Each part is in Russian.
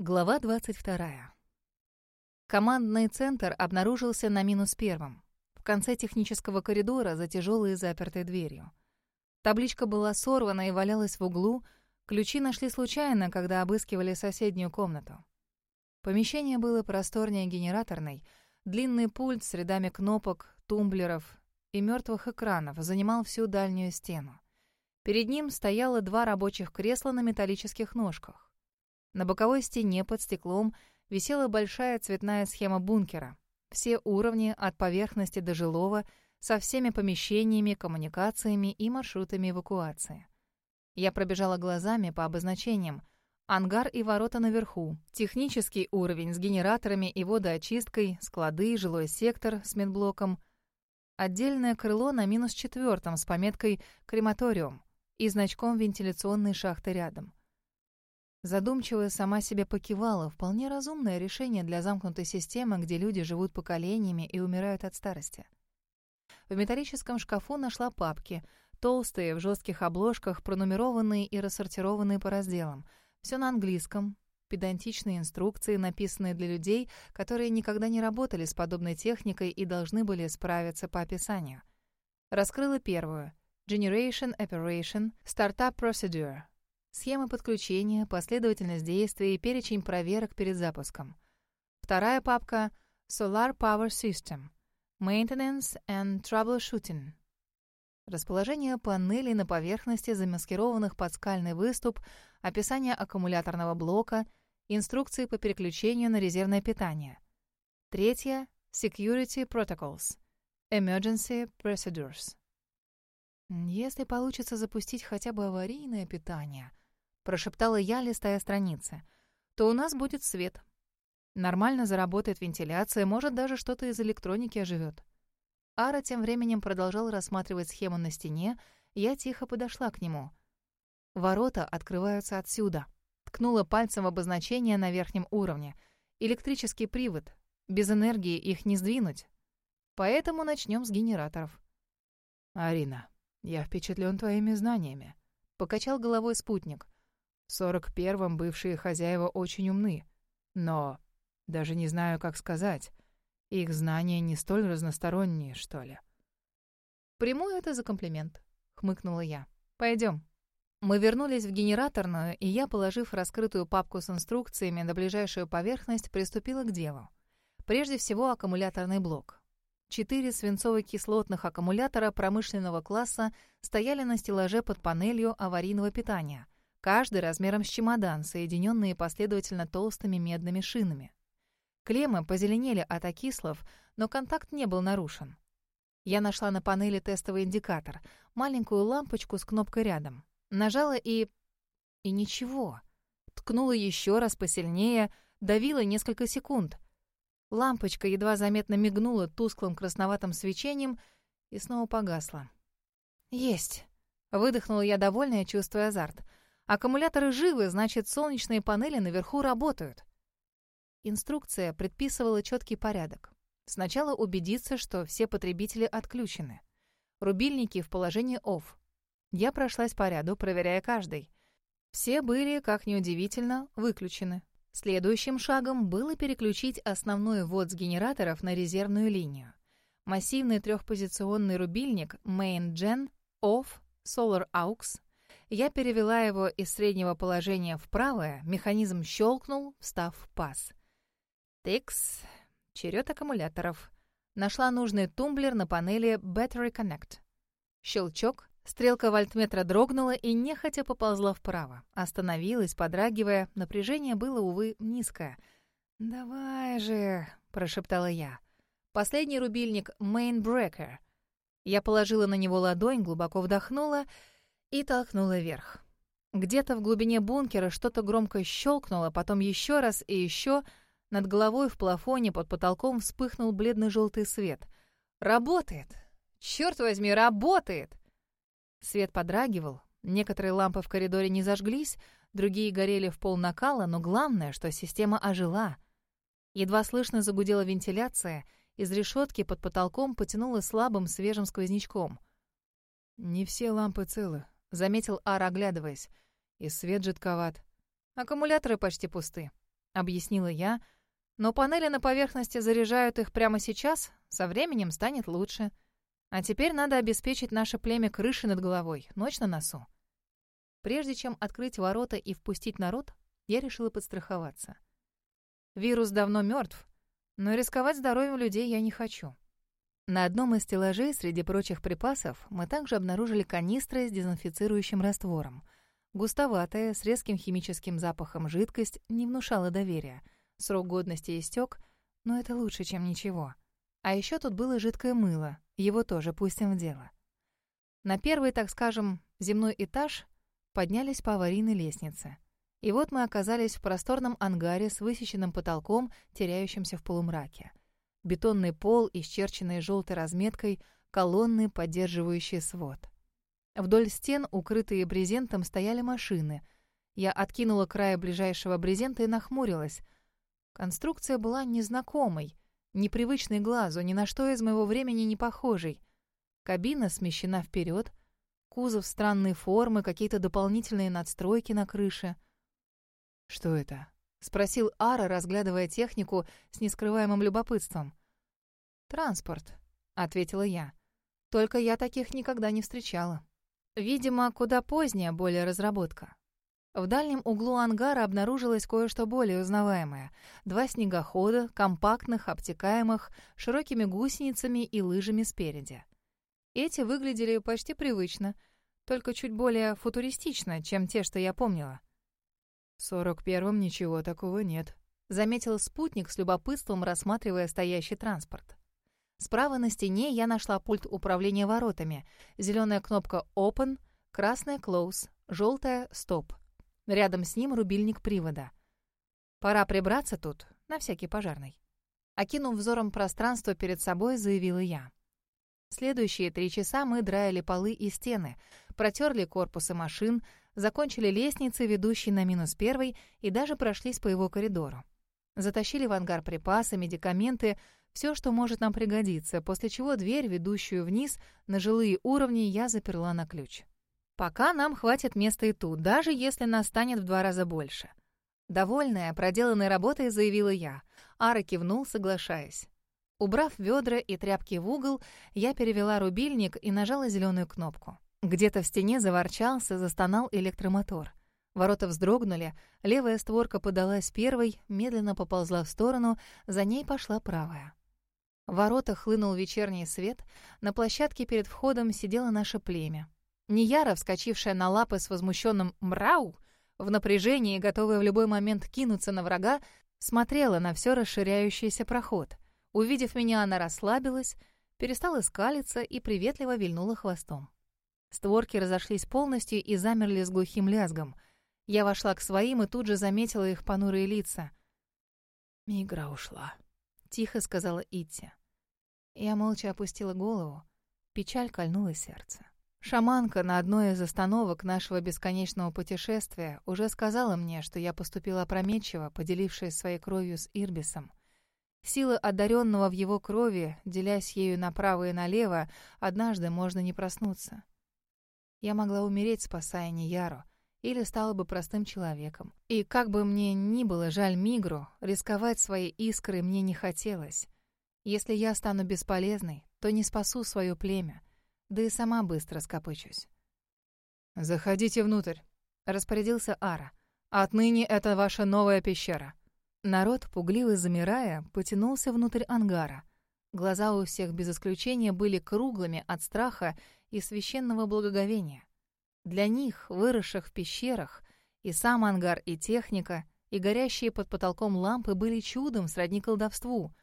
Глава 22. Командный центр обнаружился на минус первом, в конце технического коридора за тяжелой запертой дверью. Табличка была сорвана и валялась в углу, ключи нашли случайно, когда обыскивали соседнюю комнату. Помещение было просторнее генераторной, длинный пульт с рядами кнопок, тумблеров и мертвых экранов занимал всю дальнюю стену. Перед ним стояло два рабочих кресла на металлических ножках. На боковой стене под стеклом висела большая цветная схема бункера. Все уровни, от поверхности до жилого, со всеми помещениями, коммуникациями и маршрутами эвакуации. Я пробежала глазами по обозначениям. Ангар и ворота наверху, технический уровень с генераторами и водоочисткой, склады, жилой сектор с медблоком, отдельное крыло на минус четвертом с пометкой «Крематориум» и значком вентиляционной шахты рядом. Задумчиво сама себе покивала. Вполне разумное решение для замкнутой системы, где люди живут поколениями и умирают от старости. В металлическом шкафу нашла папки. Толстые, в жестких обложках, пронумерованные и рассортированные по разделам. Все на английском. Педантичные инструкции, написанные для людей, которые никогда не работали с подобной техникой и должны были справиться по описанию. Раскрыла первую. Generation Operation Startup Procedure схемы подключения, последовательность действий и перечень проверок перед запуском. Вторая папка — Solar Power System — Maintenance and Troubleshooting. Расположение панелей на поверхности, замаскированных под скальный выступ, описание аккумуляторного блока, инструкции по переключению на резервное питание. Третья — Security Protocols — Emergency Procedures. Если получится запустить хотя бы аварийное питание, прошептала я, листая страницы, то у нас будет свет. Нормально заработает вентиляция, может, даже что-то из электроники оживет. Ара тем временем продолжал рассматривать схему на стене, я тихо подошла к нему. Ворота открываются отсюда. Ткнула пальцем в обозначение на верхнем уровне. Электрический привод. Без энергии их не сдвинуть. Поэтому начнем с генераторов. «Арина, я впечатлен твоими знаниями», — покачал головой спутник. В сорок первом бывшие хозяева очень умны. Но даже не знаю, как сказать. Их знания не столь разносторонние, что ли. «Приму это за комплимент», — хмыкнула я. Пойдем. Мы вернулись в генераторную, и я, положив раскрытую папку с инструкциями на ближайшую поверхность, приступила к делу. Прежде всего, аккумуляторный блок. Четыре свинцово-кислотных аккумулятора промышленного класса стояли на стеллаже под панелью аварийного питания — каждый размером с чемодан, соединенные последовательно толстыми медными шинами. Клеммы позеленели от окислов, но контакт не был нарушен. Я нашла на панели тестовый индикатор, маленькую лампочку с кнопкой рядом. Нажала и... и ничего. Ткнула еще раз посильнее, давила несколько секунд. Лампочка едва заметно мигнула тусклым красноватым свечением и снова погасла. «Есть!» — выдохнула я, довольная, чувствуя азарт — Аккумуляторы живы, значит, солнечные панели наверху работают. Инструкция предписывала четкий порядок. Сначала убедиться, что все потребители отключены. Рубильники в положении OFF. Я прошлась по ряду, проверяя каждый. Все были, как неудивительно, выключены. Следующим шагом было переключить основной ввод с генераторов на резервную линию. Массивный трехпозиционный рубильник Main Gen, OFF, Solar AUX я перевела его из среднего положения в правое, механизм щелкнул, встав в паз. Тикс. Черед аккумуляторов. Нашла нужный тумблер на панели Battery Connect. Щелчок. Стрелка вольтметра дрогнула и нехотя поползла вправо. Остановилась, подрагивая. Напряжение было, увы, низкое. «Давай же», — прошептала я. Последний рубильник Main Breaker. Я положила на него ладонь, глубоко вдохнула — и толкнула вверх. Где-то в глубине бункера что-то громко щелкнуло, потом еще раз и еще. Над головой в плафоне под потолком вспыхнул бледно-желтый свет. «Работает! Черт возьми, работает!» Свет подрагивал. Некоторые лампы в коридоре не зажглись, другие горели в пол накала, но главное, что система ожила. Едва слышно загудела вентиляция, из решетки под потолком потянуло слабым свежим сквознячком. «Не все лампы целы», — заметил Ара, оглядываясь. «И свет жидковат. Аккумуляторы почти пусты». — объяснила я. «Но панели на поверхности заряжают их прямо сейчас, со временем станет лучше. А теперь надо обеспечить наше племя крышей над головой, ночь на носу». Прежде чем открыть ворота и впустить народ, я решила подстраховаться. Вирус давно мертв, но рисковать здоровьем людей я не хочу. На одном из стеллажей среди прочих припасов мы также обнаружили канистры с дезинфицирующим раствором. Густоватая, с резким химическим запахом жидкость не внушала доверия. Срок годности истек, но это лучше, чем ничего. А еще тут было жидкое мыло, его тоже пустим в дело. На первый, так скажем, земной этаж поднялись по аварийной лестнице. И вот мы оказались в просторном ангаре с высеченным потолком, теряющимся в полумраке бетонный пол, исчерченный желтой разметкой, колонны, поддерживающие свод. Вдоль стен, укрытые брезентом, стояли машины. Я откинула край ближайшего брезента и нахмурилась. Конструкция была незнакомой, непривычной глазу, ни на что из моего времени не похожей. Кабина смещена вперед, кузов странной формы, какие-то дополнительные надстройки на крыше. «Что это?» — спросил Ара, разглядывая технику с нескрываемым любопытством. «Транспорт», — ответила я. «Только я таких никогда не встречала. Видимо, куда поздняя более разработка. В дальнем углу ангара обнаружилось кое-что более узнаваемое. Два снегохода, компактных, обтекаемых, широкими гусеницами и лыжами спереди. Эти выглядели почти привычно, только чуть более футуристично, чем те, что я помнила. В сорок первом ничего такого нет», — заметил спутник с любопытством, рассматривая стоящий транспорт. Справа на стене я нашла пульт управления воротами. Зеленая кнопка «Open», красная «Close», желтая «Stop». Рядом с ним рубильник привода. «Пора прибраться тут, на всякий пожарный». Окинув взором пространство перед собой, заявила я. Следующие три часа мы драили полы и стены, протерли корпусы машин, закончили лестницы, ведущие на минус первый, и даже прошлись по его коридору. Затащили в ангар припасы, медикаменты, все, что может нам пригодиться, после чего дверь, ведущую вниз, на жилые уровни, я заперла на ключ. Пока нам хватит места и тут, даже если нас станет в два раза больше. Довольная проделанной работой, заявила я. Ара кивнул, соглашаясь. Убрав ведра и тряпки в угол, я перевела рубильник и нажала зеленую кнопку. Где-то в стене заворчался, застонал электромотор. Ворота вздрогнули, левая створка подалась первой, медленно поползла в сторону, за ней пошла правая. В воротах хлынул вечерний свет, на площадке перед входом сидело наше племя. Нияра, вскочившая на лапы с возмущенным «мрау», в напряжении, готовая в любой момент кинуться на врага, смотрела на все расширяющийся проход. Увидев меня, она расслабилась, перестала скалиться и приветливо вильнула хвостом. Створки разошлись полностью и замерли с глухим лязгом. Я вошла к своим и тут же заметила их понурые лица. «Мигра ушла», — тихо сказала Итти. Я молча опустила голову. Печаль кольнула сердце. Шаманка на одной из остановок нашего бесконечного путешествия уже сказала мне, что я поступила опрометчиво, поделившись своей кровью с Ирбисом. Силы одаренного в его крови, делясь ею направо и налево, однажды можно не проснуться. Я могла умереть, спасая Нияру, или стала бы простым человеком. И как бы мне ни было жаль Мигру, рисковать своей искрой мне не хотелось. Если я стану бесполезной, то не спасу свое племя, да и сама быстро скопычусь. «Заходите внутрь», — распорядился Ара. «Отныне это ваша новая пещера». Народ, пугливо замирая, потянулся внутрь ангара. Глаза у всех без исключения были круглыми от страха и священного благоговения. Для них, выросших в пещерах, и сам ангар, и техника, и горящие под потолком лампы были чудом сродни колдовству.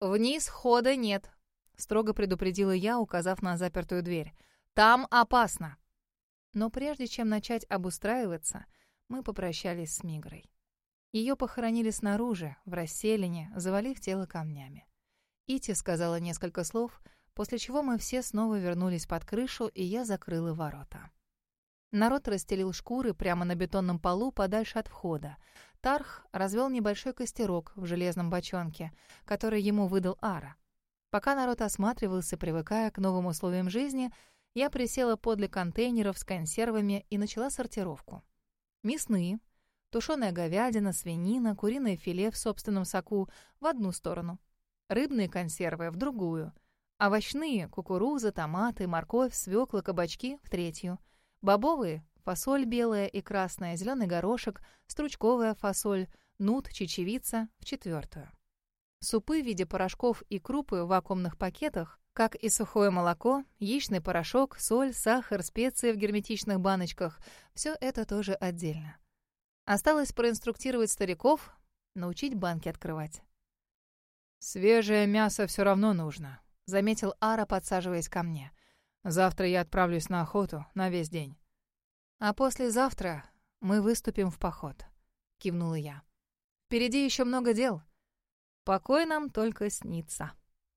«Вниз хода нет», — строго предупредила я, указав на запертую дверь. «Там опасно». Но прежде чем начать обустраиваться, мы попрощались с Мигрой. Ее похоронили снаружи, в расселине, завалив тело камнями. Ити сказала несколько слов — после чего мы все снова вернулись под крышу, и я закрыла ворота. Народ расстелил шкуры прямо на бетонном полу подальше от входа. Тарх развел небольшой костерок в железном бочонке, который ему выдал Ара. Пока народ осматривался, привыкая к новым условиям жизни, я присела подле контейнеров с консервами и начала сортировку. Мясные, Тушеная говядина, свинина, куриное филе в собственном соку в одну сторону. Рыбные консервы в другую. Овощные — кукуруза, томаты, морковь, свекла, кабачки в третью. Бобовые — фасоль белая и красная, зеленый горошек, стручковая фасоль, нут, чечевица в четвертую. Супы в виде порошков и крупы в вакуумных пакетах, как и сухое молоко, яичный порошок, соль, сахар, специи в герметичных баночках — все это тоже отдельно. Осталось проинструктировать стариков, научить банки открывать. «Свежее мясо все равно нужно», — заметил Ара, подсаживаясь ко мне. «Завтра я отправлюсь на охоту на весь день». «А послезавтра мы выступим в поход», — кивнула я. «Впереди еще много дел. Покой нам только снится».